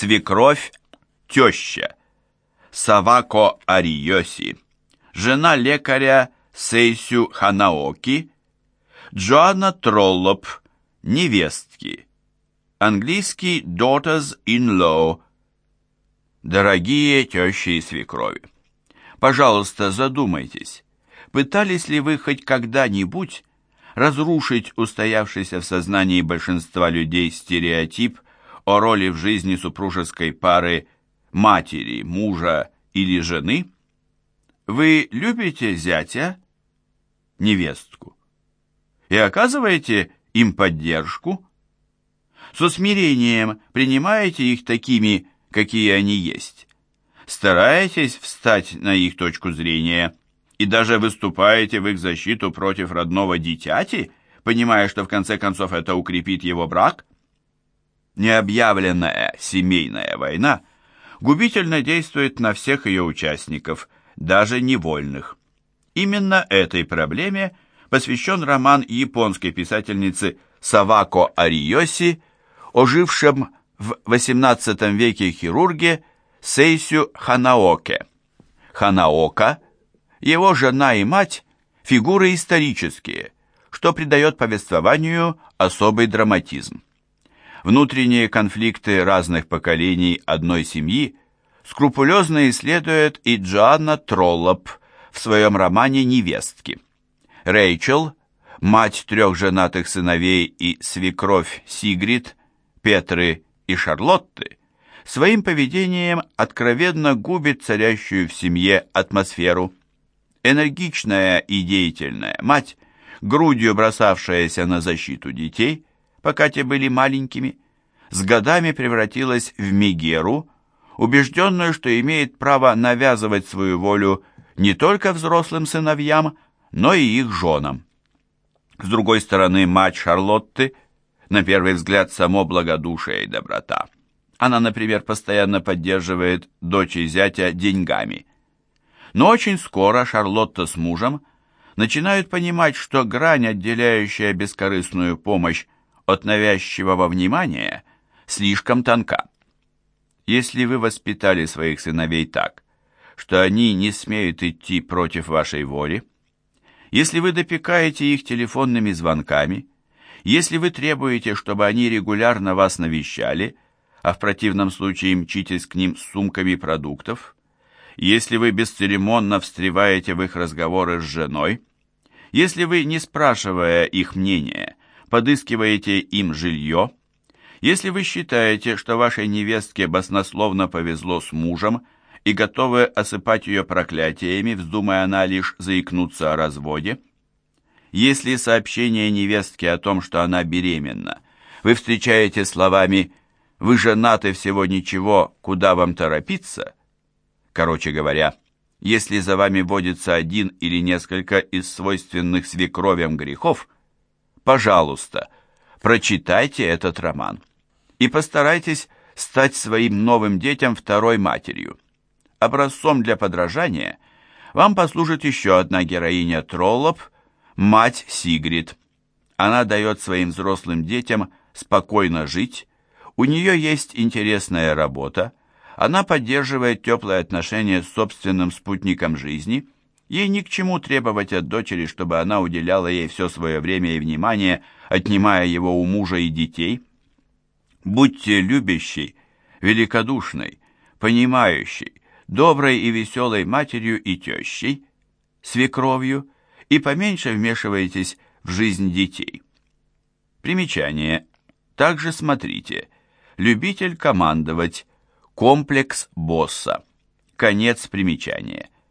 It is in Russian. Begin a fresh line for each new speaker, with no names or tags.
свекровь, теща, Савако Ариоси, жена лекаря Сейсю Ханаоки, Джоанна Троллоп, невестки, английский daughters-in-law, дорогие тещи и свекрови. Пожалуйста, задумайтесь, пытались ли вы хоть когда-нибудь разрушить устоявшийся в сознании большинства людей стереотип о роли в жизни супружеской пары матери, мужа или жены? Вы любите зятя, невестку, и оказываете им поддержку? Со смирением принимаете их такими, какие они есть? Стараетесь встать на их точку зрения и даже выступаете в их защиту против родного дитяти, понимая, что в конце концов это укрепит его брак? Необъявленная семейная война губительно действует на всех ее участников, даже невольных. Именно этой проблеме посвящен роман японской писательницы Савако Ариоси, ожившем в XVIII веке хирурге Сейсю Ханаоке. Ханаока, его жена и мать – фигуры исторические, что придает повествованию особый драматизм. Внутренние конфликты разных поколений одной семьи скрупулезно исследует и Джоанна Троллоп в своем романе «Невестки». Рэйчел, мать трех женатых сыновей и свекровь Сигрид, Петры и Шарлотты, своим поведением откровенно губит царящую в семье атмосферу. Энергичная и деятельная мать, грудью бросавшаяся на защиту детей, пока те были маленькими, с годами превратилась в Мегеру, убежденную, что имеет право навязывать свою волю не только взрослым сыновьям, но и их женам. С другой стороны, мать Шарлотты, на первый взгляд, само благодушие и доброта. Она, например, постоянно поддерживает дочь и зятя деньгами. Но очень скоро Шарлотта с мужем начинают понимать, что грань, отделяющая бескорыстную помощь от навязчивого внимания, слишком тонка. Если вы воспитали своих сыновей так, что они не смеют идти против вашей воли, если вы допекаете их телефонными звонками, если вы требуете, чтобы они регулярно вас навещали – а в противном случае мчитесь к ним с сумками продуктов, если вы бесцеремонно встреваете в их разговоры с женой, если вы, не спрашивая их мнения, подыскиваете им жилье, если вы считаете, что вашей невестке баснословно повезло с мужем и готовы осыпать ее проклятиями, вздумая она лишь заикнуться о разводе, если сообщение невестки о том, что она беременна, вы встречаете словами вы женаты всего ничего, куда вам торопиться? Короче говоря, если за вами водится один или несколько из свойственных свекровям грехов, пожалуйста, прочитайте этот роман и постарайтесь стать своим новым детям второй матерью. Образцом для подражания вам послужит еще одна героиня Троллоп, мать Сигрид. Она дает своим взрослым детям спокойно жить, у нее есть интересная работа, она поддерживает теплые отношения с собственным спутником жизни, ей ни к чему требовать от дочери, чтобы она уделяла ей все свое время и внимание, отнимая его у мужа и детей. Будьте любящей, великодушной, понимающей, доброй и веселой матерью и тещей, свекровью, и поменьше вмешивайтесь в жизнь детей. Примечание. Также смотрите – Любитель командовать. Комплекс босса. Конец примечания.